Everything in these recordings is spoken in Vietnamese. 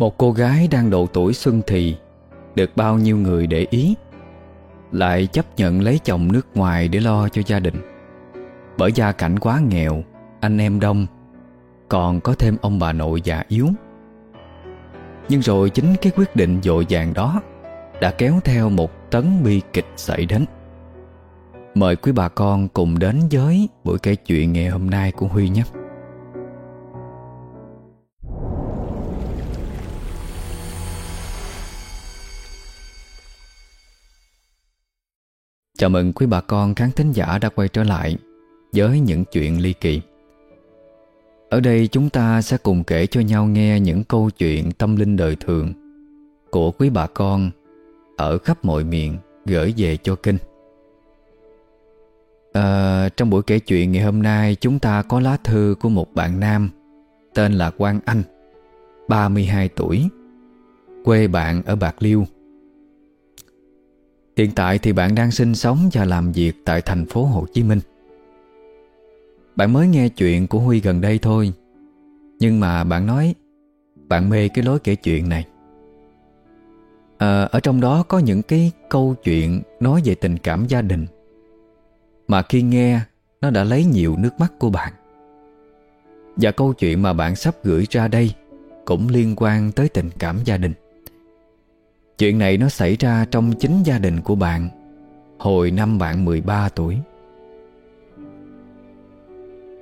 Một cô gái đang độ tuổi xuân thì Được bao nhiêu người để ý, Lại chấp nhận lấy chồng nước ngoài để lo cho gia đình. Bởi gia cảnh quá nghèo, Anh em đông, Còn có thêm ông bà nội già yếu. Nhưng rồi chính cái quyết định dội vàng đó Đã kéo theo một tấn bi kịch xảy đến. Mời quý bà con cùng đến với buổi kể chuyện ngày hôm nay của Huy nhé. Chào mừng quý bà con khán thính giả đã quay trở lại với những chuyện ly kỳ. Ở đây chúng ta sẽ cùng kể cho nhau nghe những câu chuyện tâm linh đời thường của quý bà con ở khắp mọi miền gửi về cho kinh. À, trong buổi kể chuyện ngày hôm nay chúng ta có lá thư của một bạn nam tên là Quang Anh, 32 tuổi, quê bạn ở Bạc Liêu. Hiện tại thì bạn đang sinh sống và làm việc tại thành phố Hồ Chí Minh. Bạn mới nghe chuyện của Huy gần đây thôi, nhưng mà bạn nói bạn mê cái lối kể chuyện này. À, ở trong đó có những cái câu chuyện nói về tình cảm gia đình mà khi nghe Nó đã lấy nhiều nước mắt của bạn Và câu chuyện mà bạn sắp gửi ra đây Cũng liên quan tới tình cảm gia đình Chuyện này nó xảy ra trong chính gia đình của bạn, Hồi năm bạn 13 tuổi.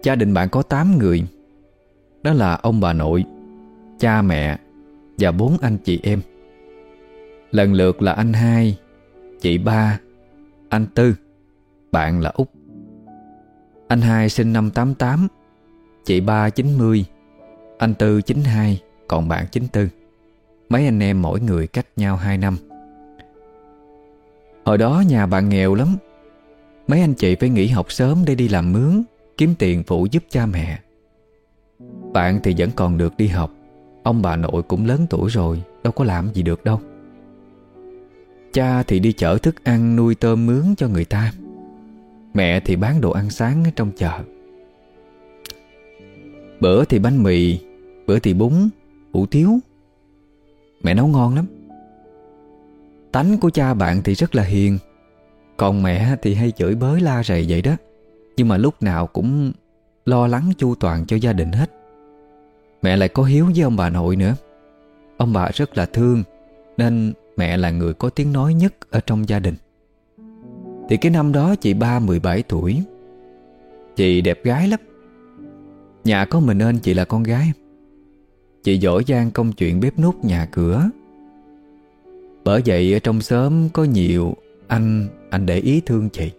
Gia đình bạn có 8 người, Đó là ông bà nội, Cha mẹ Và bốn anh chị em. Lần lượt là anh hai, Chị ba, Anh tư, bạn là Út. Anh hai sinh năm 88 Chị ba 90 Anh Tư 92 Còn bạn 94 Mấy anh em mỗi người cách nhau 2 năm. Hồi đó nhà bạn nghèo lắm. Mấy anh chị phải nghỉ học sớm để đi làm mướn, Kiếm tiền phụ giúp cha mẹ. Bạn thì vẫn còn được đi học. Ông bà nội cũng lớn tuổi rồi, Đâu có làm gì được đâu. Cha thì đi chở thức ăn, nuôi tôm mướn cho người ta. Mẹ thì bán đồ ăn sáng ở trong chợ. Bữa thì bánh mì, Bữa thì bún, Hủ tiếu. Mẹ nấu ngon lắm. Tánh của cha bạn thì rất là hiền. Còn mẹ thì hay chửi bới la rầy vậy đó. Nhưng mà lúc nào cũng Lo lắng chu toàn cho gia đình hết. Mẹ lại có hiếu với ông bà nội nữa. Ông bà rất là thương, Nên mẹ là người có tiếng nói nhất Ở trong gia đình. Thì cái năm đó chị ba 17 tuổi. Chị đẹp gái lắm. Nhà có mình nên chị là con gái. Chị giỏi giang công chuyện bếp nút nhà cửa. Bởi vậy ở trong xóm có nhiều anh anh để ý thương chị.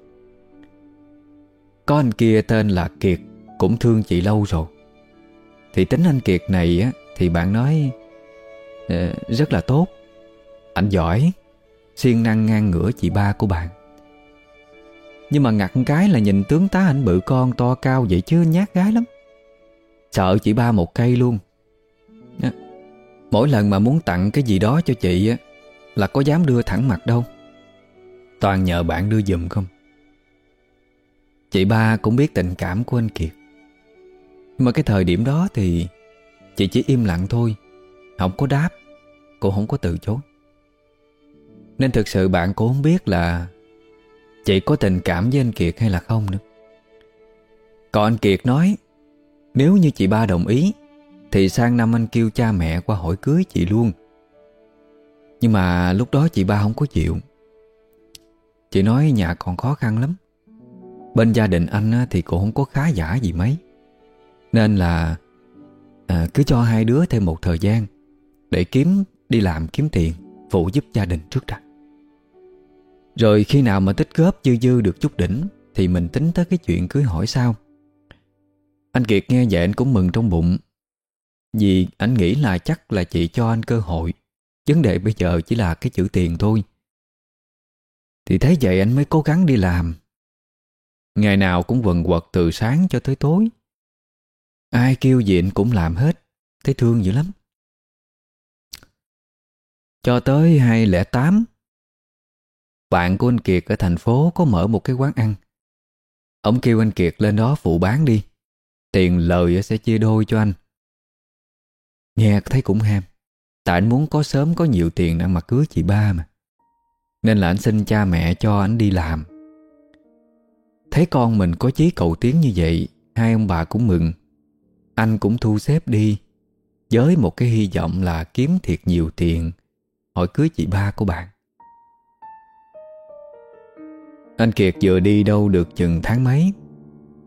Có anh kia tên là Kiệt Cũng thương chị lâu rồi. Thì tính anh Kiệt này á Thì bạn nói uh, Rất là tốt. Anh giỏi siêng năng ngang ngửa chị ba của bạn. Nhưng mà ngặt cái là nhìn tướng tá anh bự con to cao vậy chứ nhát gái lắm. Sợ chị ba một cây luôn. Mỗi lần mà muốn tặng cái gì đó cho chị á, Là có dám đưa thẳng mặt đâu. Toàn nhờ bạn đưa giùm không? Chị ba cũng biết tình cảm của anh Kiệt. Nhưng mà cái thời điểm đó thì Chị chỉ im lặng thôi, Không có đáp Cô không có từ chối. Nên thực sự bạn cũng không biết là Chị có tình cảm với anh Kiệt hay là không nữa. Còn anh Kiệt nói, Nếu như chị ba đồng ý thì sang năm anh kêu cha mẹ qua hỏi cưới chị luôn. Nhưng mà lúc đó chị ba không có chịu. Chị nói nhà còn khó khăn lắm. Bên gia đình anh thì cũng không có khá giả gì mấy. Nên là à, Cứ cho hai đứa thêm một thời gian Để kiếm đi làm kiếm tiền Phụ giúp gia đình trước đã. Rồi khi nào mà tích góp dư dư được chút đỉnh Thì mình tính tới cái chuyện cưới hỏi sao Anh Kiệt nghe vậy anh cũng mừng trong bụng. Vì anh nghĩ là chắc là chị cho anh cơ hội Vấn đề bây giờ chỉ là cái chữ tiền thôi Thì thấy vậy anh mới cố gắng đi làm Ngày nào cũng quần quật từ sáng cho tới tối Ai kêu gì anh cũng làm hết Thấy thương dữ lắm Cho tới 208 bạn của anh Kiệt ở thành phố có mở một cái quán ăn. Ông kêu anh Kiệt lên đó phụ bán đi. Tiền lời sẽ chia đôi cho anh. Nghe thấy cũng ham. Tại anh muốn có sớm có nhiều tiền để mà cưới chị ba mà. Nên là anh xin cha mẹ cho anh đi làm. Thấy con mình có chí cầu tiến như vậy, Hai ông bà cũng mừng. Anh cũng thu xếp đi, Với một cái hy vọng là kiếm thiệt nhiều tiền Hỏi cưới chị ba của bạn. Anh Kiệt vừa đi đâu được chừng tháng mấy,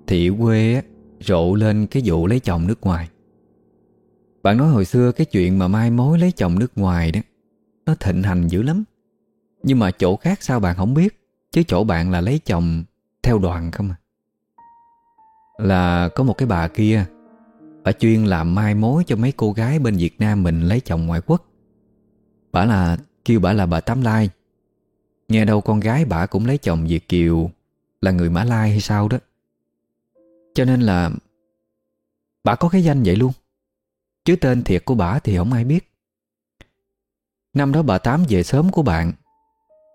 Thì quê rộ lên cái vụ lấy chồng nước ngoài. Bạn nói hồi xưa cái chuyện mà mai mối lấy chồng nước ngoài đó, Nó thịnh hành dữ lắm. Nhưng mà chỗ khác sao bạn không biết, Chứ chỗ bạn là lấy chồng theo đoàn không à? Là có một cái bà kia, Bà chuyên làm mai mối cho mấy cô gái bên Việt Nam mình lấy chồng ngoại quốc. Bà là, Kêu bà là bà Tám Lai. Nghe đâu con gái bà cũng lấy chồng Việt Kiều, Là người Mã Lai hay sao đó. Cho nên là Bà có cái danh vậy luôn. Chứ tên thiệt của bà thì không ai biết. Năm đó bà Tám về sớm của bạn,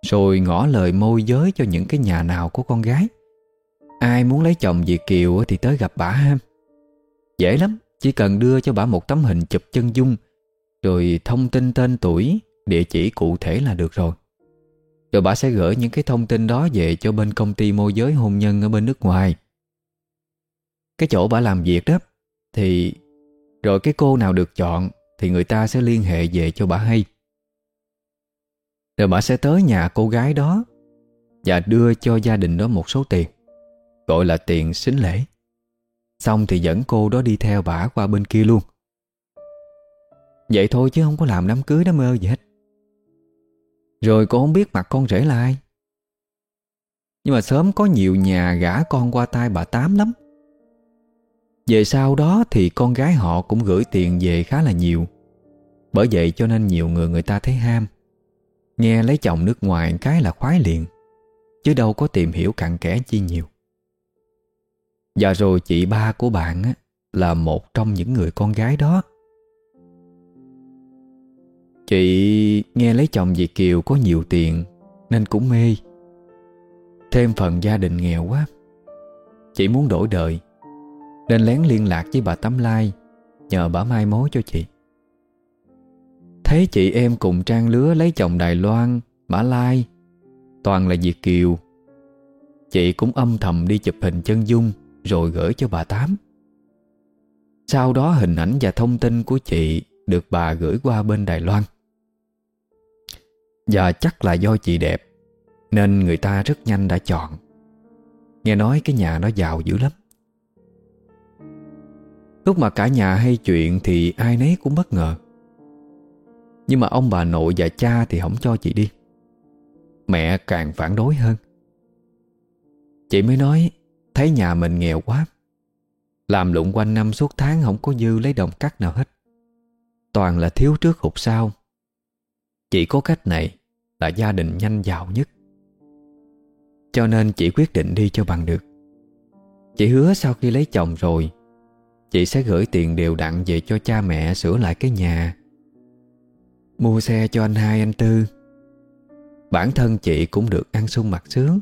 Rồi ngỏ lời môi giới cho những cái nhà nào của con gái. Ai muốn lấy chồng Việt Kiều thì tới gặp bà ha. Dễ lắm, Chỉ cần đưa cho bà một tấm hình chụp chân dung, Rồi thông tin tên tuổi, Địa chỉ cụ thể là được rồi. Rồi bà sẽ gửi những cái thông tin đó Về cho bên công ty môi giới hôn nhân Ở bên nước ngoài. Cái chỗ bà làm việc đó, Thì rồi cái cô nào được chọn Thì người ta sẽ liên hệ về cho bà hay. Rồi bà sẽ tới nhà cô gái đó Và đưa cho gia đình đó một số tiền, Gọi là tiền xính lễ. Xong thì dẫn cô đó đi theo bà qua bên kia luôn. Vậy thôi chứ không có làm đám cưới đám mơ gì hết. Rồi cô không biết mặt con rể là ai. Nhưng mà sớm có nhiều nhà gả con qua tay bà Tám lắm. Về sau đó thì con gái họ cũng gửi tiền về khá là nhiều Bởi vậy cho nên nhiều người người ta thấy ham Nghe lấy chồng nước ngoài cái là khoái liền Chứ đâu có tìm hiểu cặn kẽ chi nhiều và rồi chị ba của bạn á, là một trong những người con gái đó. Chị nghe lấy chồng Việt Kiều có nhiều tiền nên cũng mê. Thêm phần gia đình nghèo quá. Chị muốn đổi đời nên lén liên lạc với bà Tấm Lai nhờ bà mai mối cho chị. Thấy chị em cùng trang lứa lấy chồng Đài Loan, Mã Lai, toàn là Việt Kiều. Chị cũng âm thầm đi chụp hình chân dung rồi gửi cho bà Tám. Sau đó hình ảnh và thông tin của chị được bà gửi qua bên Đài Loan. Và chắc là do chị đẹp nên người ta rất nhanh đã chọn. Nghe nói cái nhà nó giàu dữ lắm. Lúc mà cả nhà hay chuyện thì ai nấy cũng bất ngờ. Nhưng mà ông bà nội và cha thì không cho chị đi. Mẹ càng phản đối hơn. Chị mới nói, Thấy nhà mình nghèo quá Làm lụng quanh năm suốt tháng Không có dư lấy đồng cắt nào hết Toàn là thiếu trước hụt sau Chỉ có cách này Là gia đình nhanh giàu nhất Cho nên chị quyết định đi cho bằng được Chị hứa sau khi lấy chồng rồi Chị sẽ gửi tiền đều đặn về cho cha mẹ sửa lại cái nhà. Mua xe cho anh hai, anh Tư. Bản thân chị cũng được ăn sung mặt sướng.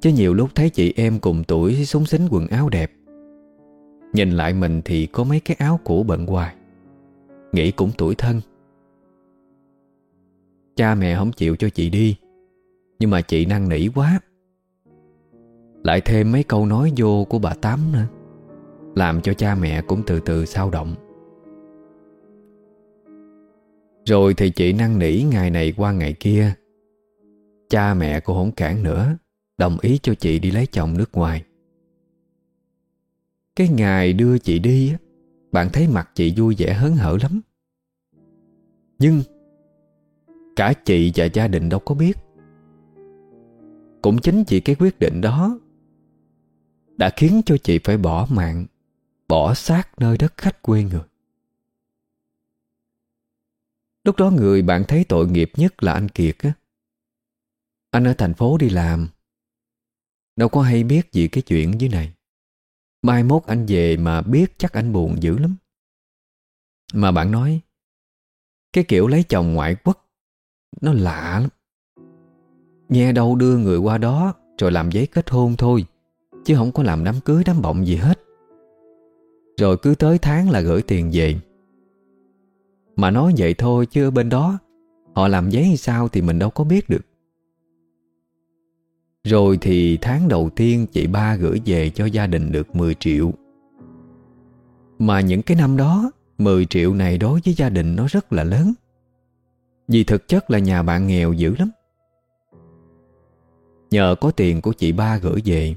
Chứ nhiều lúc thấy chị em cùng tuổi súng xính quần áo đẹp. Nhìn lại mình thì có mấy cái áo cũ bận hoài. Nghĩ cũng tuổi thân. Cha mẹ không chịu cho chị đi, Nhưng mà chị năn nỉ quá. Lại thêm mấy câu nói vô của bà Tám nữa. Làm cho cha mẹ cũng từ từ sao động. Rồi thì chị năn nỉ ngày này qua ngày kia. Cha mẹ cũng không cản nữa, Đồng ý cho chị đi lấy chồng nước ngoài. Cái ngày đưa chị đi Bạn thấy mặt chị vui vẻ hớn hở lắm. Nhưng Cả chị và gia đình đâu có biết. Cũng chính chị cái quyết định đó Đã khiến cho chị phải bỏ mạng. Bỏ xác nơi đất khách quê người. Lúc đó người bạn thấy tội nghiệp nhất là anh Kiệt á. Anh ở thành phố đi làm. Đâu có hay biết gì cái chuyện dưới này. Mai mốt anh về mà biết chắc anh buồn dữ lắm. Mà bạn nói, Cái kiểu lấy chồng ngoại quốc, Nó lạ lắm. Nghe đâu đưa người qua đó Rồi làm giấy kết hôn thôi, Chứ không có làm đám cưới đám bọng gì hết. Rồi cứ tới tháng là gửi tiền về. Mà nói vậy thôi chứ bên đó, Họ làm giấy hay sao thì mình đâu có biết được. Rồi thì tháng đầu tiên chị ba gửi về cho gia đình được 10 triệu. Mà những cái năm đó 10 triệu này đối với gia đình nó rất là lớn. Vì thực chất là nhà bạn nghèo dữ lắm. Nhờ có tiền của chị ba gửi về,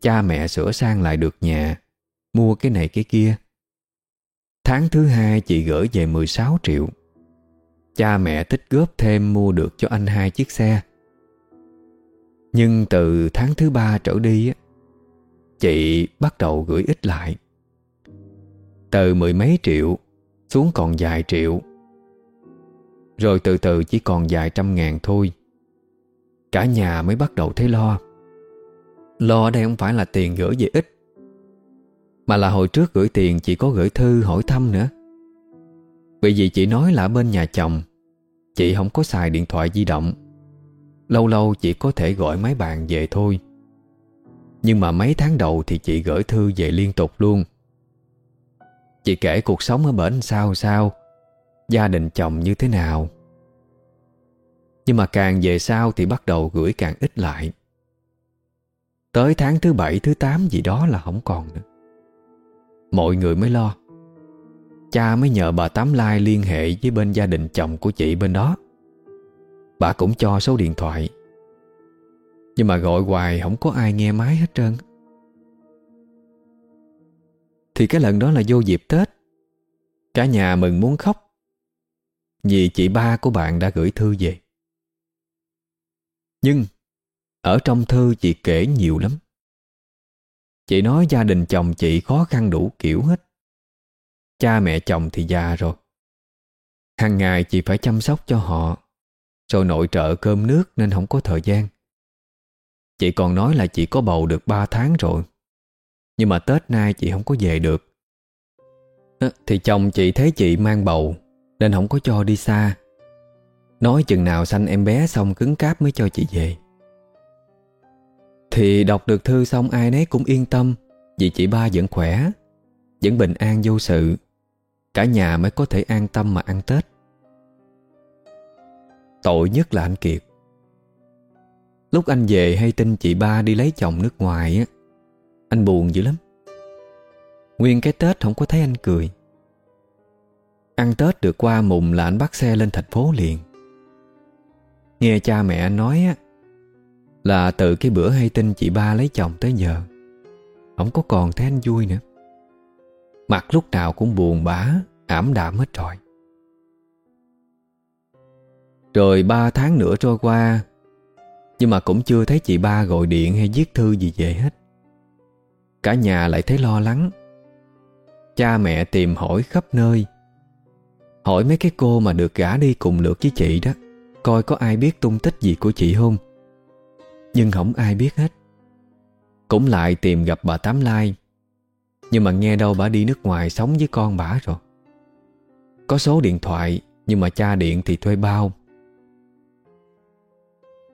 Cha mẹ sửa sang lại được nhà. Mua cái này cái kia. Tháng thứ hai chị gửi về 16 triệu. Cha mẹ tích góp thêm mua được cho anh hai chiếc xe. Nhưng từ tháng thứ ba trở đi Chị bắt đầu gửi ít lại. Từ mười mấy triệu xuống còn vài triệu. Rồi từ từ chỉ còn vài trăm ngàn thôi. Cả nhà mới bắt đầu thấy lo. Lo đây không phải là tiền gửi về ít mà là hồi trước gửi tiền, chị có gửi thư hỏi thăm nữa. Vì vậy chị nói là bên nhà chồng, Chị không có xài điện thoại di động. Lâu lâu chị có thể gọi máy bàn về thôi. Nhưng mà mấy tháng đầu thì chị gửi thư về liên tục luôn. Chị kể cuộc sống ở bển sao sao, Gia đình chồng như thế nào. Nhưng mà càng về sau thì bắt đầu gửi càng ít lại. Tới tháng thứ bảy, thứ tám gì đó là không còn nữa. Mọi người mới lo. Cha mới nhờ bà Tám Lai liên hệ với bên gia đình chồng của chị bên đó. Bà cũng cho số điện thoại. Nhưng mà gọi hoài không có ai nghe máy hết trơn. Thì cái lần đó là vô dịp Tết. Cả nhà mừng muốn khóc. Vì chị ba của bạn đã gửi thư về. Nhưng Ở trong thư chị kể nhiều lắm. Chị nói gia đình chồng chị khó khăn đủ kiểu hết. Cha mẹ chồng thì già rồi. Hàng ngày chị phải chăm sóc cho họ, Rồi nội trợ cơm nước nên không có thời gian. Chị còn nói là chị có bầu được 3 tháng rồi, Nhưng mà Tết nay chị không có về được. Ờ, thì chồng chị thấy chị mang bầu Nên không có cho đi xa. Nói chừng nào sanh em bé xong cứng cáp mới cho chị về. Thì đọc được thư xong ai nấy cũng yên tâm, Vì chị ba vẫn khỏe, Vẫn bình an vô sự. Cả nhà mới có thể an tâm mà ăn Tết. Tội nhất là anh Kiệt. Lúc anh về hay tin chị ba đi lấy chồng nước ngoài á, Anh buồn dữ lắm. Nguyên cái Tết không có thấy anh cười. Ăn Tết được qua mùng là anh bắt xe lên thành phố liền. Nghe cha mẹ anh nói á là từ cái bữa hay tin chị ba lấy chồng tới giờ. Không có còn thấy anh vui nữa. Mặt lúc nào cũng buồn bã, Ảm đạm hết rồi. Rồi ba tháng nữa trôi qua, Nhưng mà cũng chưa thấy chị ba gọi điện hay viết thư gì về hết. Cả nhà lại thấy lo lắng. Cha mẹ tìm hỏi khắp nơi. Hỏi mấy cái cô mà được gả đi cùng lượt với chị đó, Coi có ai biết tung tích gì của chị không. Nhưng không ai biết hết. Cũng lại tìm gặp bà Tám Lai. Nhưng mà nghe đâu bà đi nước ngoài sống với con bà rồi. Có số điện thoại, Nhưng mà cha điện thì thuê bao.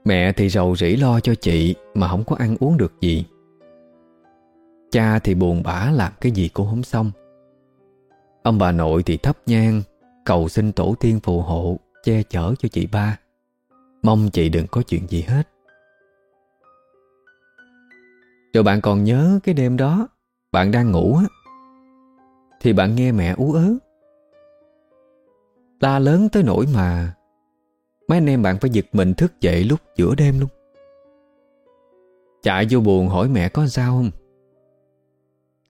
Mẹ thì rầu rĩ lo cho chị, Mà không có ăn uống được gì. Cha thì buồn bã làm cái gì cũng không xong. Ông bà nội thì thấp nhang, Cầu xin tổ tiên phù hộ, Che chở cho chị ba. Mong chị đừng có chuyện gì hết. Rồi bạn còn nhớ cái đêm đó, Bạn đang ngủ á, Thì bạn nghe mẹ ú ớ. La lớn tới nỗi mà Mấy anh em bạn phải giật mình thức dậy lúc giữa đêm luôn. Chạy vô buồn hỏi mẹ có sao không?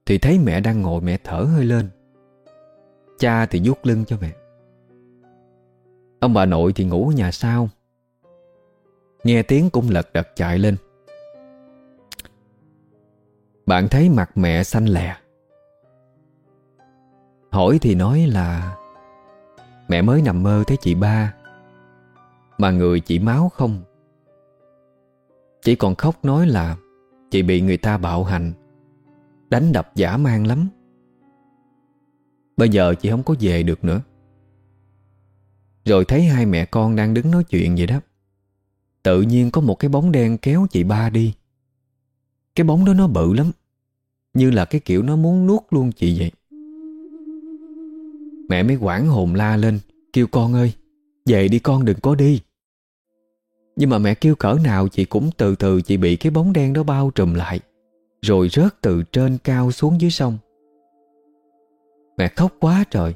Thì thấy mẹ đang ngồi mẹ thở hơi lên. Cha thì vuốt lưng cho mẹ. Ông bà nội thì ngủ ở nhà sau. Nghe tiếng cũng lật đật chạy lên. Bạn thấy mặt mẹ xanh lè? Hỏi thì nói là, Mẹ mới nằm mơ thấy chị ba, Mà người chỉ máu không? Chỉ còn khóc nói là, Chị bị người ta bạo hành, Đánh đập giả man lắm. Bây giờ chị không có về được nữa. Rồi thấy hai mẹ con đang đứng nói chuyện vậy đó. Tự nhiên có một cái bóng đen kéo chị ba đi. Cái bóng đó nó bự lắm. Như là cái kiểu nó muốn nuốt luôn chị vậy. Mẹ mới quảng hồn la lên, Kêu, con ơi, Về đi con, đừng có đi. Nhưng mà mẹ kêu cỡ nào chị cũng từ từ chị bị cái bóng đen đó bao trùm lại, Rồi rớt từ trên cao xuống dưới sông. Mẹ khóc quá trời.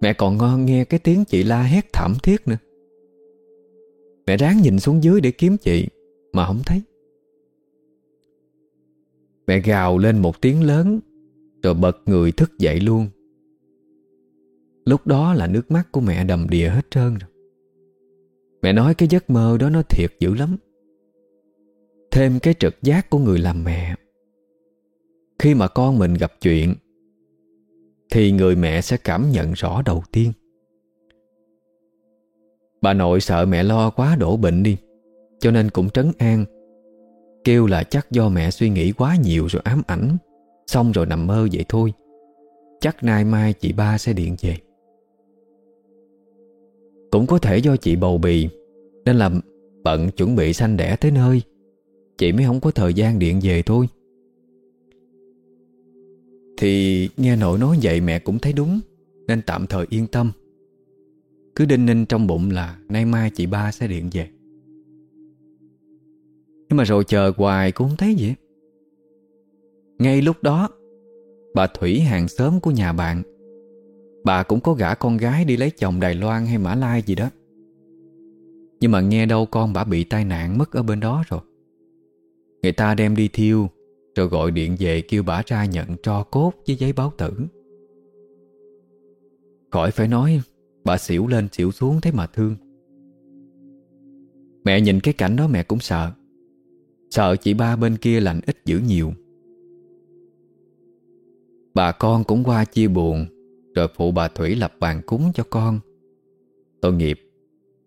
Mẹ còn ngon nghe cái tiếng chị la hét thảm thiết nữa. Mẹ ráng nhìn xuống dưới để kiếm chị, Mà không thấy. Mẹ gào lên một tiếng lớn, Rồi bật người thức dậy luôn. Lúc đó là nước mắt của mẹ đầm đìa hết trơn rồi. Mẹ nói cái giấc mơ đó nó thiệt dữ lắm. Thêm cái trực giác của người làm mẹ. Khi mà con mình gặp chuyện, Thì người mẹ sẽ cảm nhận rõ đầu tiên. Bà nội sợ mẹ lo quá đổ bệnh đi, Cho nên cũng trấn an Kêu là chắc do mẹ suy nghĩ quá nhiều rồi ám ảnh. Xong rồi nằm mơ vậy thôi. Chắc nay mai chị ba sẽ điện về. Cũng có thể do chị bầu bì, Nên là bận chuẩn bị sanh đẻ tới nơi. Chị mới không có thời gian điện về thôi. Thì nghe nội nói vậy mẹ cũng thấy đúng, Nên tạm thời yên tâm. Cứ đinh ninh trong bụng là Nay mai chị ba sẽ điện về. Nhưng mà rồi chờ hoài cũng không thấy gì. Ngay lúc đó, Bà Thủy hàng xóm của nhà bạn, Bà cũng có gả con gái đi lấy chồng Đài Loan hay Mã Lai gì đó. Nhưng mà nghe đâu con bà bị tai nạn mất ở bên đó rồi. Người ta đem đi thiêu, Rồi gọi điện về kêu bà ra nhận cho cốt với giấy báo tử. Khỏi phải nói, Bà xỉu lên xỉu xuống thấy mà thương. Mẹ nhìn cái cảnh đó mẹ cũng sợ. Sợ chị ba bên kia lành ít dữ nhiều. Bà con cũng qua chia buồn, Rồi phụ bà Thủy lập bàn cúng cho con. Tội nghiệp,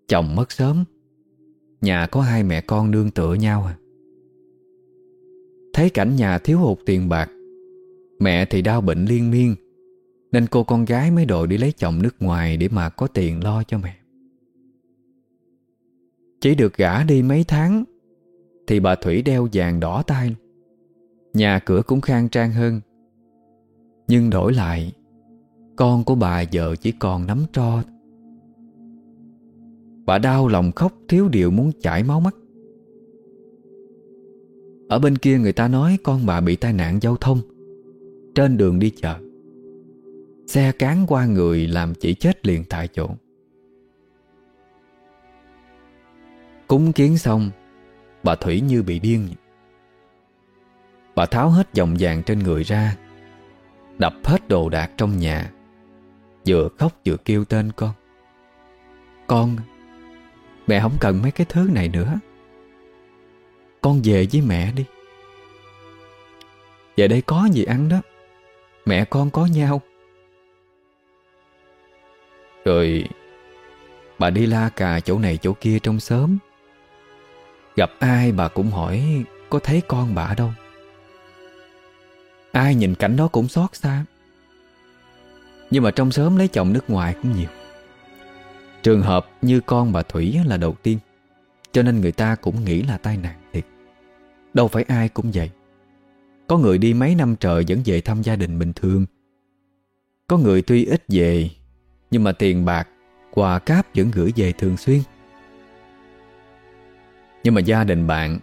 Chồng mất sớm. Nhà có hai mẹ con nương tựa nhau à. Thấy cảnh nhà thiếu hụt tiền bạc, Mẹ thì đau bệnh liên miên, Nên cô con gái mới đội đi lấy chồng nước ngoài Để mà có tiền lo cho mẹ. Chỉ được gả đi mấy tháng thì bà Thủy đeo vàng đỏ tay. Nhà cửa cũng khang trang hơn. Nhưng đổi lại, Con của bà giờ chỉ còn nắm tro. Bà đau lòng khóc, thiếu điều muốn chảy máu mắt. Ở bên kia người ta nói con bà bị tai nạn giao thông. Trên đường đi chợ, Xe cán qua người làm chỉ chết liền tại chỗ. Cúng kiến xong Bà Thủy như bị điên. Bà tháo hết vòng vàng trên người ra, Đập hết đồ đạc trong nhà, Vừa khóc vừa kêu tên con. Con, Mẹ không cần mấy cái thứ này nữa. Con về với mẹ đi. Về đây có gì ăn đó? Mẹ con có nhau. Rồi Bà đi la cà chỗ này chỗ kia trong xóm. Gặp ai bà cũng hỏi Có thấy con bà đâu? Ai nhìn cảnh đó cũng xót xa. Nhưng mà trong sớm lấy chồng nước ngoài cũng nhiều. Trường hợp như con bà Thủy là đầu tiên Cho nên người ta cũng nghĩ là tai nạn thiệt. Đâu phải ai cũng vậy. Có người đi mấy năm trời vẫn về thăm gia đình bình thường. Có người tuy ít về Nhưng mà tiền bạc, quà cáp vẫn gửi về thường xuyên. Nhưng mà gia đình bạn,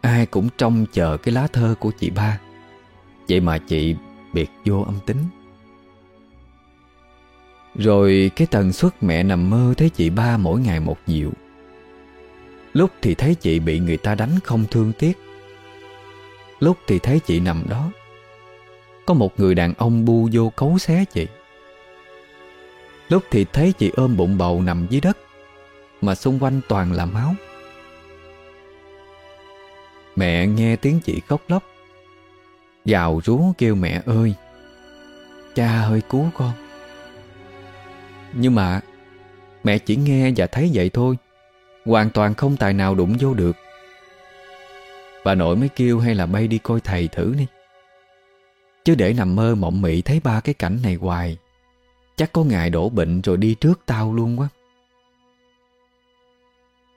Ai cũng trông chờ cái lá thơ của chị ba. Vậy mà chị biệt vô âm tính. Rồi cái tần suất mẹ nằm mơ thấy chị ba mỗi ngày một nhiều Lúc thì thấy chị bị người ta đánh không thương tiếc. Lúc thì thấy chị nằm đó. Có một người đàn ông bu vô cấu xé chị. Lúc thì thấy chị ôm bụng bầu nằm dưới đất, Mà xung quanh toàn là máu. Mẹ nghe tiếng chị khóc lóc. Gào rú kêu mẹ ơi, Cha ơi, cứu con. Nhưng mà Mẹ chỉ nghe và thấy vậy thôi, Hoàn toàn không tài nào đụng vô được. Bà nội mới kêu hay là bay đi coi thầy thử đi. Chứ để nằm mơ mộng mị thấy ba cái cảnh này hoài, Chắc có ngày đổ bệnh rồi đi trước tao luôn quá.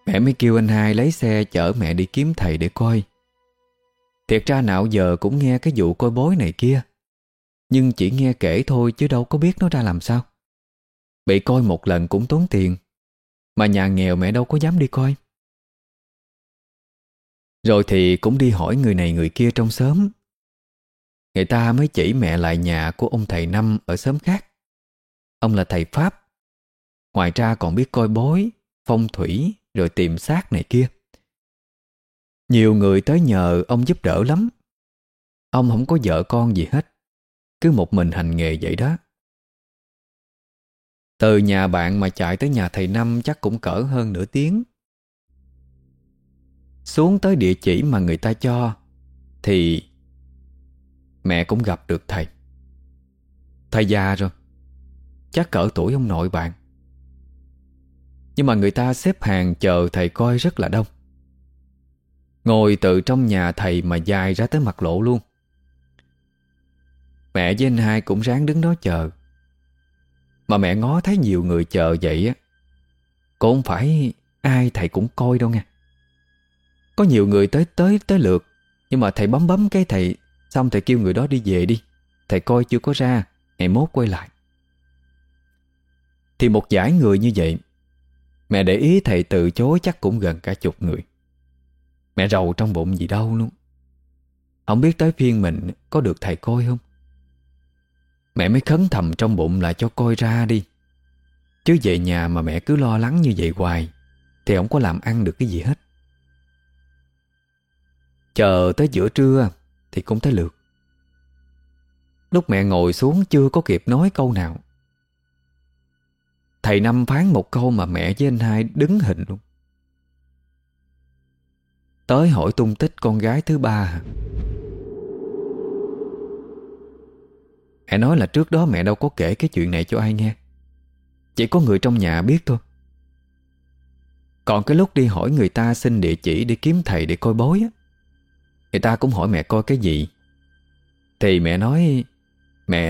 Mẹ mới kêu anh hai lấy xe chở mẹ đi kiếm thầy để coi. Thiệt ra nào giờ cũng nghe cái vụ coi bối này kia. Nhưng chỉ nghe kể thôi chứ đâu có biết nó ra làm sao. Bị coi một lần cũng tốn tiền. Mà nhà nghèo mẹ đâu có dám đi coi. Rồi thì cũng đi hỏi người này người kia trong xóm. Người ta mới chỉ mẹ lại nhà của ông thầy Năm ở xóm khác. Ông là thầy Pháp. Ngoài ra còn biết coi bói, phong thủy rồi tìm xác này kia. Nhiều người tới nhờ ông giúp đỡ lắm. Ông không có vợ con gì hết, Cứ một mình hành nghề vậy đó. Từ nhà bạn mà chạy tới nhà thầy Năm chắc cũng cỡ hơn nửa tiếng. Xuống tới địa chỉ mà người ta cho, Thì Mẹ cũng gặp được thầy. Thầy già rồi, Chắc cỡ tuổi ông nội bạn. Nhưng mà người ta xếp hàng chờ thầy coi rất là đông. Ngồi từ trong nhà thầy mà dài ra tới mặt lộ luôn. Mẹ với anh hai cũng ráng đứng đó chờ. Mà mẹ ngó thấy nhiều người chờ vậy á, Cũng không phải ai thầy cũng coi đâu nha Có nhiều người tới tới tới lượt, Nhưng mà thầy bấm bấm cái thầy, Xong thầy kêu người đó đi về đi. Thầy coi chưa có ra, Ngày mốt quay lại. Thì một giải người như vậy Mẹ để ý thầy từ chối chắc cũng gần cả chục người. Mẹ rầu trong bụng gì đâu luôn. Không biết tới phiên mình có được thầy coi không? Mẹ mới khấn thầm trong bụng là cho coi ra đi. Chứ về nhà mà mẹ cứ lo lắng như vậy hoài, Thì không có làm ăn được cái gì hết. Chờ tới giữa trưa Thì cũng tới lượt. Lúc mẹ ngồi xuống chưa có kịp nói câu nào Thầy Năm phán một câu mà mẹ với anh hai đứng hình luôn. Tới hỏi tung tích con gái thứ ba? Mẹ nói là trước đó mẹ đâu có kể cái chuyện này cho ai nghe. Chỉ có người trong nhà biết thôi. Còn cái lúc đi hỏi người ta xin địa chỉ để kiếm thầy để coi bói á, Người ta cũng hỏi mẹ coi cái gì. Thì mẹ nói, Mẹ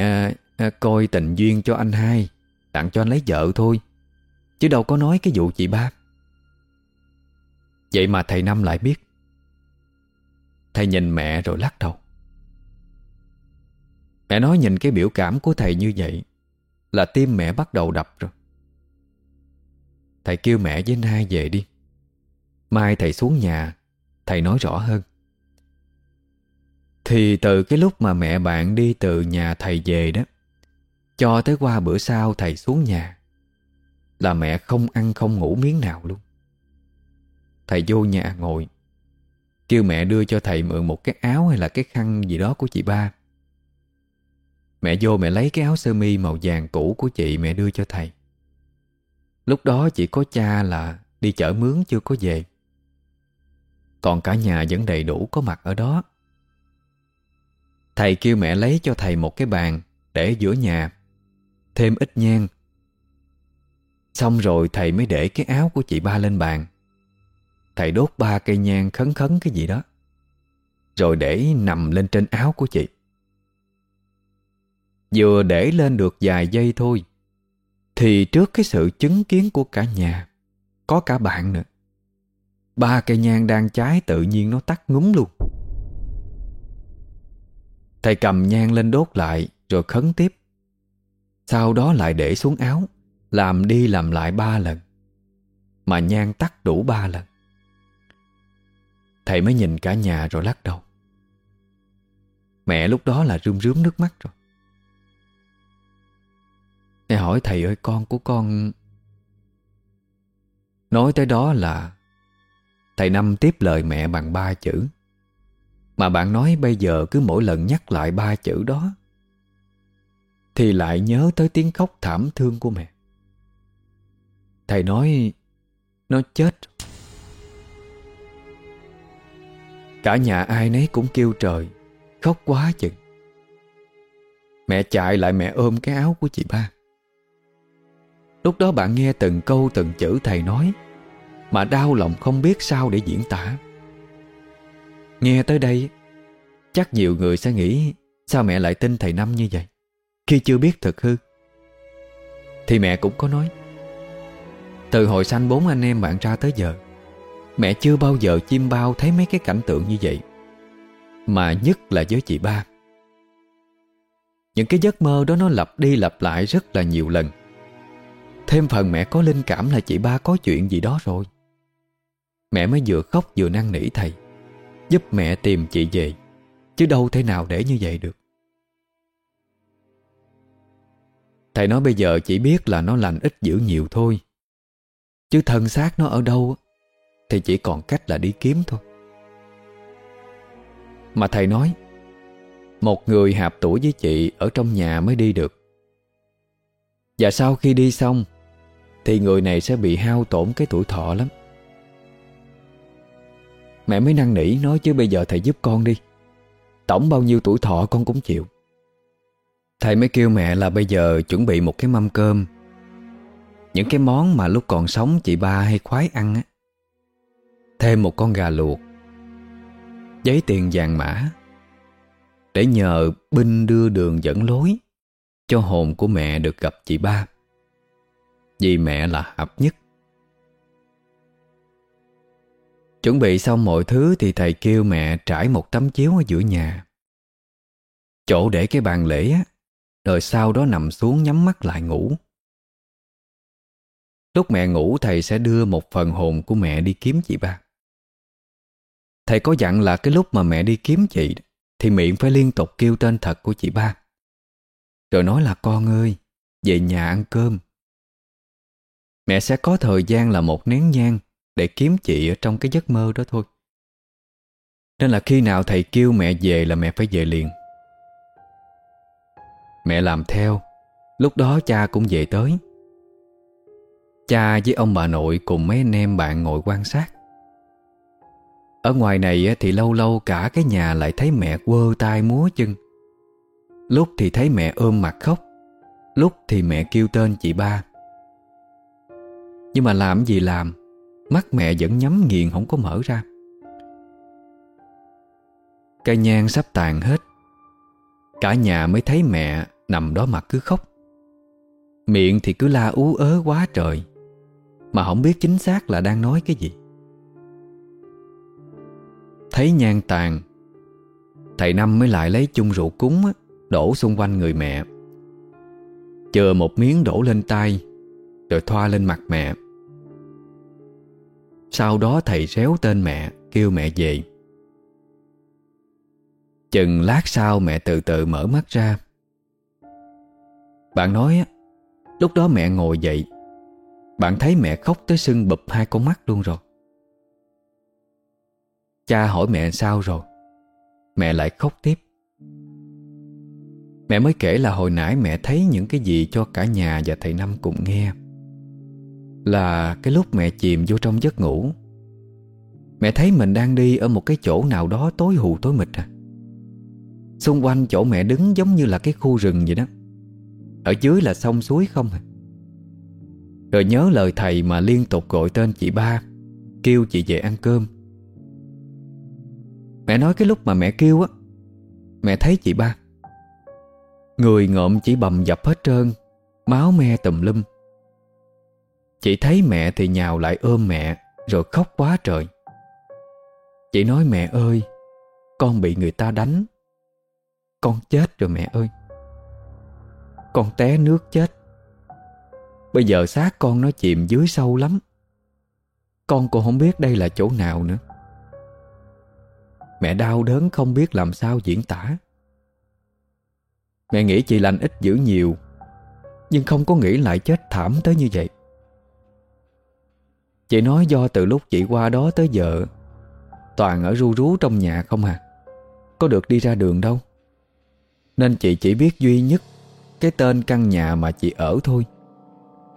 à, coi tình duyên cho anh hai. Tặng cho anh lấy vợ thôi. Chứ đâu có nói cái vụ chị ba. Vậy mà thầy Năm lại biết. Thầy nhìn mẹ rồi lắc đầu. Mẹ nói nhìn cái biểu cảm của thầy như vậy Là tim mẹ bắt đầu đập rồi. Thầy kêu mẹ với Nai về đi. Mai thầy xuống nhà, Thầy nói rõ hơn. Thì từ cái lúc mà mẹ bạn đi từ nhà thầy về đó cho tới qua bữa sau thầy xuống nhà Là mẹ không ăn không ngủ miếng nào luôn Thầy vô nhà ngồi Kêu mẹ đưa cho thầy mượn một cái áo hay là cái khăn gì đó của chị ba Mẹ vô mẹ lấy cái áo sơ mi màu vàng cũ của chị mẹ đưa cho thầy. Lúc đó chỉ có cha là đi chở mướn chưa có về. Còn cả nhà vẫn đầy đủ có mặt ở đó. Thầy kêu mẹ lấy cho thầy một cái bàn để giữa nhà, thêm ít nhang. Xong rồi thầy mới để cái áo của chị ba lên bàn. Thầy đốt ba cây nhang khấn khấn cái gì đó. Rồi để nằm lên trên áo của chị. Vừa để lên được vài giây thôi, Thì trước cái sự chứng kiến của cả nhà, Có cả bạn nữa Ba cây nhang đang cháy tự nhiên nó tắt ngúng luôn Thầy cầm nhang lên đốt lại, Rồi khấn tiếp sau đó lại để xuống áo, Làm đi làm lại ba lần, Mà nhang tắt đủ ba lần. Thầy mới nhìn cả nhà rồi lắc đầu. Mẹ lúc đó là rơm rướm nước mắt rồi. Mẹ hỏi thầy ơi, con của con Nói tới đó là Thầy Năm tiếp lời mẹ bằng ba chữ, Mà bạn nói bây giờ cứ mỗi lần nhắc lại ba chữ đó thì lại nhớ tới tiếng khóc thảm thương của mẹ. Thầy nói, Nó chết. Cả nhà ai nấy cũng kêu trời, Khóc quá chừng. Mẹ chạy lại mẹ ôm cái áo của chị ba. Lúc đó bạn nghe từng câu, từng chữ thầy nói, Mà đau lòng không biết sao để diễn tả. Nghe tới đây, Chắc nhiều người sẽ nghĩ, Sao mẹ lại tin thầy Năm như vậy? Khi chưa biết thực hư, Thì mẹ cũng có nói, Từ hồi sanh bốn anh em bạn ra tới giờ, Mẹ chưa bao giờ chim bao thấy mấy cái cảnh tượng như vậy, Mà nhất là với chị ba. Những cái giấc mơ đó nó lặp đi lặp lại rất là nhiều lần. Thêm phần mẹ có linh cảm là chị ba có chuyện gì đó rồi. Mẹ mới vừa khóc vừa năn nỉ thầy, Giúp mẹ tìm chị về, Chứ đâu thể nào để như vậy được. Thầy nói bây giờ chỉ biết là nó lành ít dữ nhiều thôi. Chứ thân xác nó ở đâu Thì chỉ còn cách là đi kiếm thôi. Mà thầy nói, Một người hạp tuổi với chị Ở trong nhà mới đi được. Và sau khi đi xong, Thì người này sẽ bị hao tổn cái tuổi thọ lắm. Mẹ mới năn nỉ nói chứ bây giờ thầy giúp con đi. Tổng bao nhiêu tuổi thọ con cũng chịu. Thầy mới kêu mẹ là bây giờ chuẩn bị một cái mâm cơm. Những cái món mà lúc còn sống chị ba hay khoái ăn á. Thêm một con gà luộc Giấy tiền vàng mã Để nhờ binh đưa đường dẫn lối Cho hồn của mẹ được gặp chị ba. Vì mẹ là hợp nhất. Chuẩn bị xong mọi thứ thì thầy kêu mẹ trải một tấm chiếu ở giữa nhà. Chỗ để cái bàn lễ á, rồi sau đó nằm xuống nhắm mắt lại ngủ. Lúc mẹ ngủ thầy sẽ đưa một phần hồn của mẹ đi kiếm chị ba. Thầy có dặn là cái lúc mà mẹ đi kiếm chị thì miệng phải liên tục kêu tên thật của chị ba. Rồi nói là con ơi, về nhà ăn cơm. Mẹ sẽ có thời gian là một nén nhang để kiếm chị ở trong cái giấc mơ đó thôi. Nên là khi nào thầy kêu mẹ về là mẹ phải về liền. Mẹ làm theo, lúc đó cha cũng về tới. Cha với ông bà nội cùng mấy anh em bạn ngồi quan sát. Ở ngoài này thì lâu lâu cả cái nhà lại thấy mẹ quơ tay múa chân. Lúc thì thấy mẹ ôm mặt khóc, lúc thì mẹ kêu tên chị ba. Nhưng mà làm gì làm, Mắt mẹ vẫn nhắm nghiền không có mở ra Cây nhang sắp tàn hết Cả nhà mới thấy mẹ nằm đó mà cứ khóc. Miệng thì cứ la ú ớ quá trời, Mà không biết chính xác là đang nói cái gì. Thấy nhan tàn, Thầy Năm mới lại lấy chung rượu cúng Đổ xung quanh người mẹ. Chờ một miếng đổ lên tay, Rồi thoa lên mặt mẹ. Sau đó thầy réo tên mẹ, Kêu mẹ về. Chừng lát sau mẹ từ từ mở mắt ra. Bạn nói á, Lúc đó mẹ ngồi dậy, Bạn thấy mẹ khóc tới sưng bụp hai con mắt luôn rồi. Cha hỏi mẹ sao rồi, Mẹ lại khóc tiếp. Mẹ mới kể là hồi nãy mẹ thấy những cái gì cho cả nhà và thầy Năm cùng nghe. Là cái lúc mẹ chìm vô trong giấc ngủ, Mẹ thấy mình đang đi ở một cái chỗ nào đó tối hù tối mịt à. Xung quanh chỗ mẹ đứng giống như là cái khu rừng vậy đó. Ở dưới là sông suối không à? Rồi nhớ lời thầy mà liên tục gọi tên chị ba, Kêu chị về ăn cơm. Mẹ nói cái lúc mà mẹ kêu á, Mẹ thấy chị ba. Người ngộm chỉ bầm dập hết trơn, Máu me tùm lum. Chị thấy mẹ thì nhào lại ôm mẹ, Rồi khóc quá trời. Chị nói, mẹ ơi, Con bị người ta đánh. Con chết rồi mẹ ơi. Con té nước chết. Bây giờ xác con nó chìm dưới sâu lắm. Con cũng không biết đây là chỗ nào nữa. Mẹ đau đớn không biết làm sao diễn tả. Mẹ nghĩ chị lành ít dữ nhiều, Nhưng không có nghĩ lại chết thảm tới như vậy. Chị nói do từ lúc chị qua đó tới giờ, Toàn ở ru rú trong nhà không à. Có được đi ra đường đâu. Nên chị chỉ biết duy nhất cái tên căn nhà mà chị ở thôi.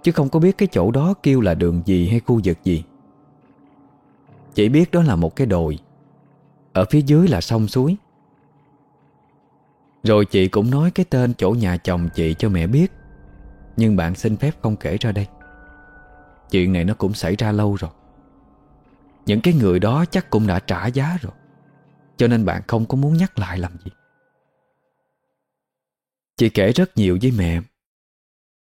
Chứ không có biết cái chỗ đó kêu là đường gì hay khu vực gì. Chị biết đó là một cái đồi. Ở phía dưới là sông suối. Rồi chị cũng nói cái tên chỗ nhà chồng chị cho mẹ biết. Nhưng bạn xin phép không kể ra đây. Chuyện này nó cũng xảy ra lâu rồi. Những cái người đó chắc cũng đã trả giá rồi. Cho nên bạn không có muốn nhắc lại làm gì. Chị kể rất nhiều với mẹ.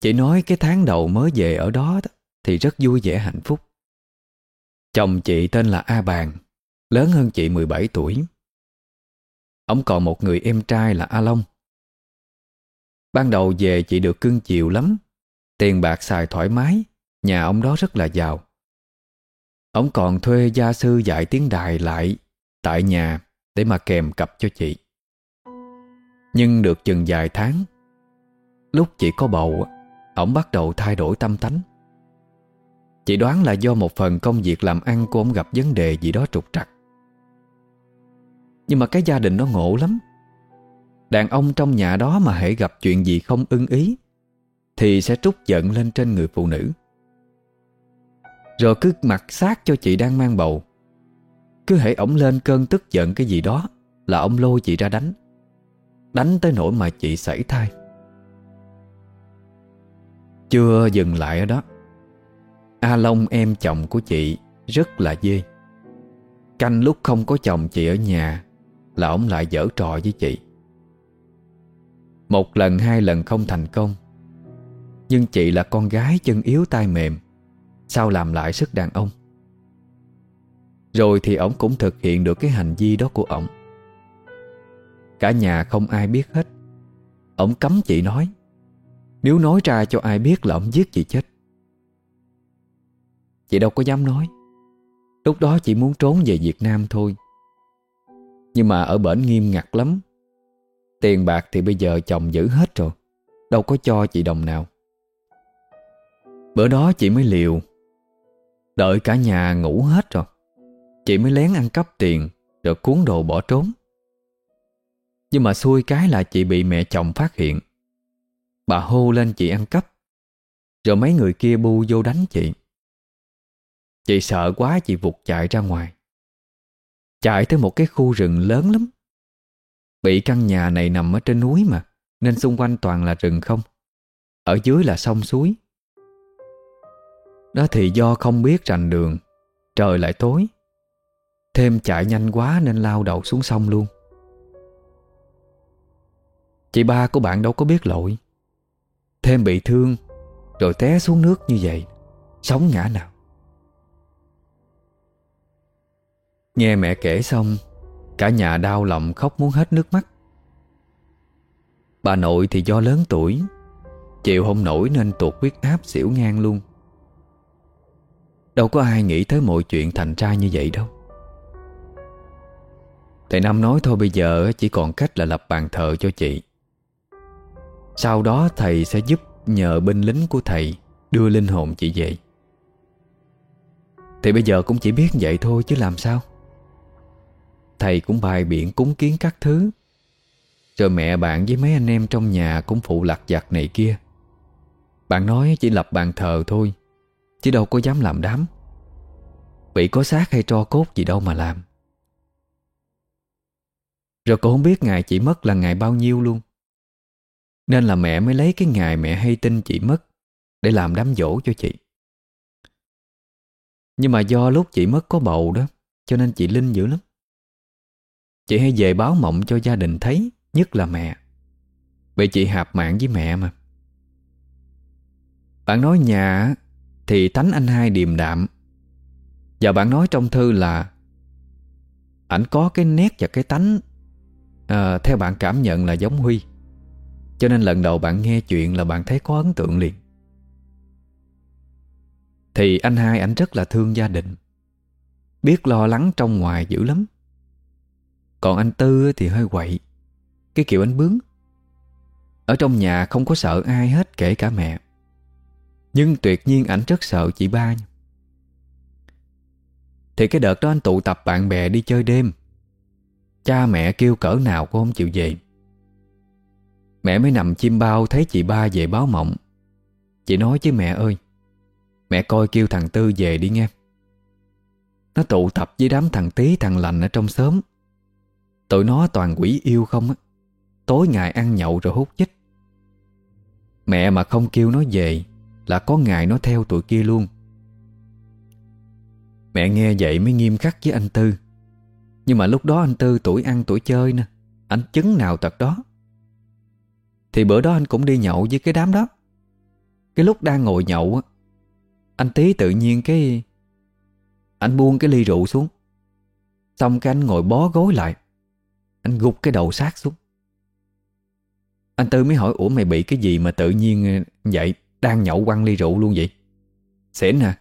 Chị nói cái tháng đầu mới về ở đó, Thì rất vui vẻ hạnh phúc. Chồng chị tên là A Bàn Lớn hơn chị 17 tuổi. Ông còn một người em trai là A Long. Ban đầu về chị được cưng chiều lắm Tiền bạc xài thoải mái Nhà ông đó rất là giàu. Ông còn thuê gia sư dạy tiếng đài lại Tại nhà Để mà kèm cặp cho chị. Nhưng được chừng vài tháng, Lúc chị có bầu Ông bắt đầu thay đổi tâm tánh. Chị đoán là do một phần công việc làm ăn của ông gặp vấn đề gì đó trục trặc. Nhưng mà cái gia đình nó ngộ lắm. Đàn ông trong nhà đó mà hãy gặp chuyện gì không ưng ý, Thì sẽ trút giận lên trên người phụ nữ. Rồi cứ mặc sát cho chị đang mang bầu. Cứ hãy ổng lên cơn tức giận cái gì đó Là ông lôi chị ra đánh. Đánh tới nỗi mà chị sảy thai. Chưa dừng lại ở đó, A Long em chồng của chị Rất là dê. Canh lúc không có chồng chị ở nhà Là ông lại dở trò với chị. Một lần hai lần không thành công, Nhưng chị là con gái chân yếu tay mềm, Sao làm lại sức đàn ông? Rồi thì ổng cũng thực hiện được cái hành vi đó của ổng. Cả nhà không ai biết hết. Ổng cấm chị nói. Nếu nói ra cho ai biết là ổng giết chị chết. Chị đâu có dám nói. Lúc đó chị muốn trốn về Việt Nam thôi. Nhưng mà ở bển nghiêm ngặt lắm. Tiền bạc thì bây giờ chồng giữ hết rồi. Đâu có cho chị đồng nào. Bữa đó chị mới liều. Đợi cả nhà ngủ hết rồi. Chị mới lén ăn cắp tiền, Rồi cuốn đồ bỏ trốn. Nhưng mà xui cái là chị bị mẹ chồng phát hiện. Bà hô lên chị ăn cắp. Rồi mấy người kia bu vô đánh chị. Chị sợ quá chị vụt chạy ra ngoài. Chạy tới một cái khu rừng lớn lắm. Bị căn nhà này nằm ở trên núi mà, Nên xung quanh toàn là rừng không. Ở dưới là sông suối. Đó thì do không biết rành đường, Trời lại tối. Thêm chạy nhanh quá nên lao đầu xuống sông luôn. Chị ba của bạn đâu có biết lỗi. Thêm bị thương, Rồi té xuống nước như vậy, Sống ngã nào. Nghe mẹ kể xong, Cả nhà đau lòng khóc muốn hết nước mắt. Bà nội thì do lớn tuổi, Chịu không nổi nên tuột huyết áp xỉu ngang luôn. Đâu có ai nghĩ tới mọi chuyện thành ra như vậy đâu. Thầy Năm nói thôi bây giờ chỉ còn cách là lập bàn thờ cho chị. Sau đó thầy sẽ giúp nhờ binh lính của thầy đưa linh hồn chị về. Thì bây giờ cũng chỉ biết vậy thôi chứ làm sao? Thầy cũng bài biện cúng kiến các thứ. Rồi mẹ bạn với mấy anh em trong nhà Cũng phụ lặt vặt này kia. Bạn nói chỉ lập bàn thờ thôi, Chứ đâu có dám làm đám. Bị có xác hay tro cốt gì đâu mà làm. Rồi cô không biết ngày chị mất là ngày bao nhiêu luôn. Nên là mẹ mới lấy cái ngày mẹ hay tin chị mất Để làm đám dỗ cho chị. Nhưng mà do lúc chị mất có bầu đó Cho nên chị Linh dữ lắm. Chị hay về báo mộng cho gia đình thấy Nhất là mẹ. Vì chị hạp mạng với mẹ mà. Bạn nói nhà Thì tánh anh hai điềm đạm. Và bạn nói trong thư là Ảnh có cái nét và cái tánh à, Theo bạn cảm nhận là giống Huy. Cho nên lần đầu bạn nghe chuyện là bạn thấy có ấn tượng liền. Thì anh hai ảnh rất là thương gia đình. Biết lo lắng trong ngoài dữ lắm. Còn anh Tư thì hơi quậy. Cái kiểu anh bướng. Ở trong nhà không có sợ ai hết, kể cả mẹ. Nhưng tuyệt nhiên ảnh rất sợ chị ba nha. Thì cái đợt đó anh tụ tập bạn bè đi chơi đêm. Cha mẹ kêu cỡ nào cũng không chịu về. Mẹ mới nằm chim bao thấy chị ba về báo mộng. Chị nói chứ mẹ ơi, Mẹ coi kêu thằng Tư về đi nghe. Nó tụ tập với đám thằng tí thằng lành ở trong xóm. Tụi nó toàn quỷ yêu không á. Tối ngày ăn nhậu rồi hút chích. Mẹ mà không kêu nó về Là có ngày nó theo tụi kia luôn. Mẹ nghe vậy mới nghiêm khắc với anh Tư. Nhưng mà lúc đó anh Tư tuổi ăn tuổi chơi nè. Anh chứng nào tật đó. Thì bữa đó anh cũng đi nhậu với cái đám đó. Cái lúc đang ngồi nhậu á, Anh tí tự nhiên cái, Anh buông cái ly rượu xuống. Xong cái anh ngồi bó gối lại, anh gục cái đầu sát xuống. Anh Tư mới hỏi, Ủa mày bị cái gì mà tự nhiên ờ, vậy? Đang nhậu quăng ly rượu luôn vậy? Xỉn à.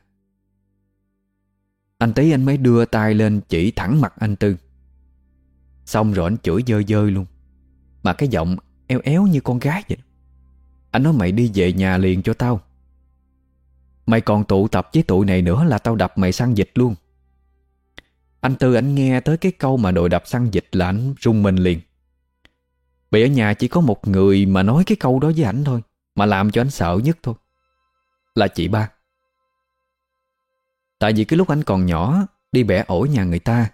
Anh tí anh mới đưa tay lên chỉ thẳng mặt anh Tư. Xong rồi anh chửi dơ dơ luôn. Mà cái giọng éo éo như con gái vậy. Anh nói mày đi về nhà liền cho tao. Mày còn tụ tập với tụi này nữa là tao đập mày sang dịch luôn. Anh Tư anh nghe tới cái câu mà đội đập sang dịch là anh rung mình liền. Bị ở nhà chỉ có một người mà nói cái câu đó với ảnh thôi, Mà làm cho anh sợ nhất thôi. Là chị ba. Tại vì cái lúc anh còn nhỏ, Đi bẻ ổi nhà người ta.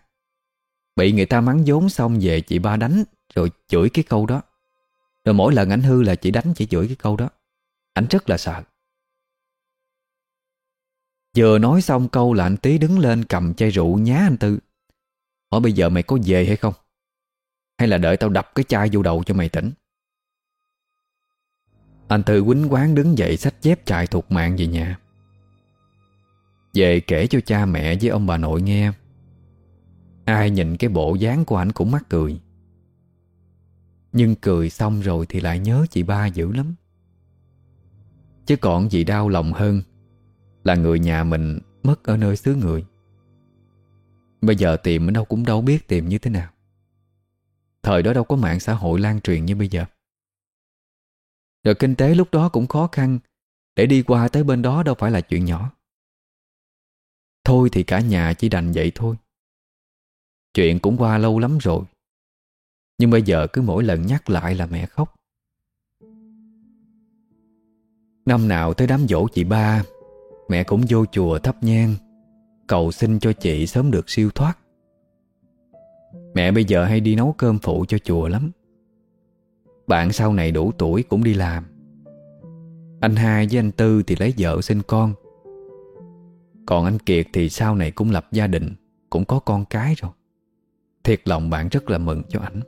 Bị người ta mắng vốn xong về chị ba đánh, Rồi chửi cái câu đó. Rồi mỗi lần ảnh hư là chỉ đánh chỉ chửi cái câu đó. Ảnh rất là sợ. Vừa nói xong câu là anh tí đứng lên cầm chai rượu nhá anh Tư. Hỏi, bây giờ mày có về hay không? Hay là đợi tao đập cái chai vô đầu cho mày tỉnh? Anh Tư quýnh quán đứng dậy sách dép chạy thuộc mạng về nhà. Về kể cho cha mẹ với ông bà nội nghe. Ai nhìn cái bộ dáng của anh cũng mắc cười. Nhưng cười xong rồi thì lại nhớ chị ba dữ lắm. Chứ còn gì đau lòng hơn Là người nhà mình mất ở nơi xứ người. Bây giờ tìm ở đâu cũng đâu biết tìm như thế nào. Thời đó đâu có mạng xã hội lan truyền như bây giờ. Rồi kinh tế lúc đó cũng khó khăn, Để đi qua tới bên đó đâu phải là chuyện nhỏ. Thôi thì cả nhà chỉ đành vậy thôi. Chuyện cũng qua lâu lắm rồi. Nhưng bây giờ cứ mỗi lần nhắc lại là mẹ khóc. Năm nào tới đám dỗ chị ba, Mẹ cũng vô chùa thắp nhang, Cầu xin cho chị sớm được siêu thoát. Mẹ bây giờ hay đi nấu cơm phụ cho chùa lắm. Bạn sau này đủ tuổi cũng đi làm. Anh hai với anh Tư thì lấy vợ sinh con. Còn anh Kiệt thì sau này cũng lập gia đình, Cũng có con cái rồi. Thiệt lòng bạn rất là mừng cho ảnh.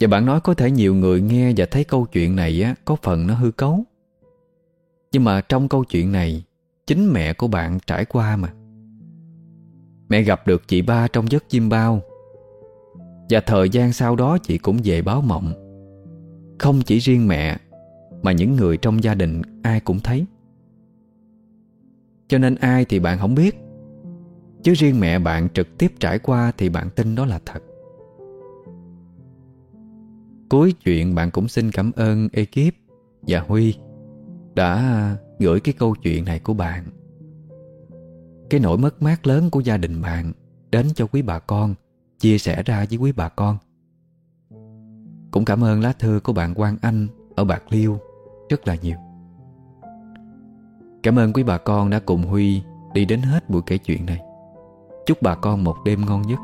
Và bạn nói có thể nhiều người nghe và thấy câu chuyện này á, có phần nó hư cấu. Nhưng mà trong câu chuyện này Chính mẹ của bạn trải qua mà. Mẹ gặp được chị ba trong giấc chim bao. Và thời gian sau đó chị cũng về báo mộng. Không chỉ riêng mẹ Mà những người trong gia đình ai cũng thấy. Cho nên ai thì bạn không biết. Chứ riêng mẹ bạn trực tiếp trải qua Thì bạn tin đó là thật. Cuối chuyện bạn cũng xin cảm ơn ekip và Huy đã gửi cái câu chuyện này của bạn. Cái nỗi mất mát lớn của gia đình bạn đến cho quý bà con, chia sẻ ra với quý bà con. Cũng cảm ơn lá thư của bạn Quang Anh ở Bạc Liêu rất là nhiều. Cảm ơn quý bà con đã cùng Huy đi đến hết buổi kể chuyện này. Chúc bà con một đêm ngon giấc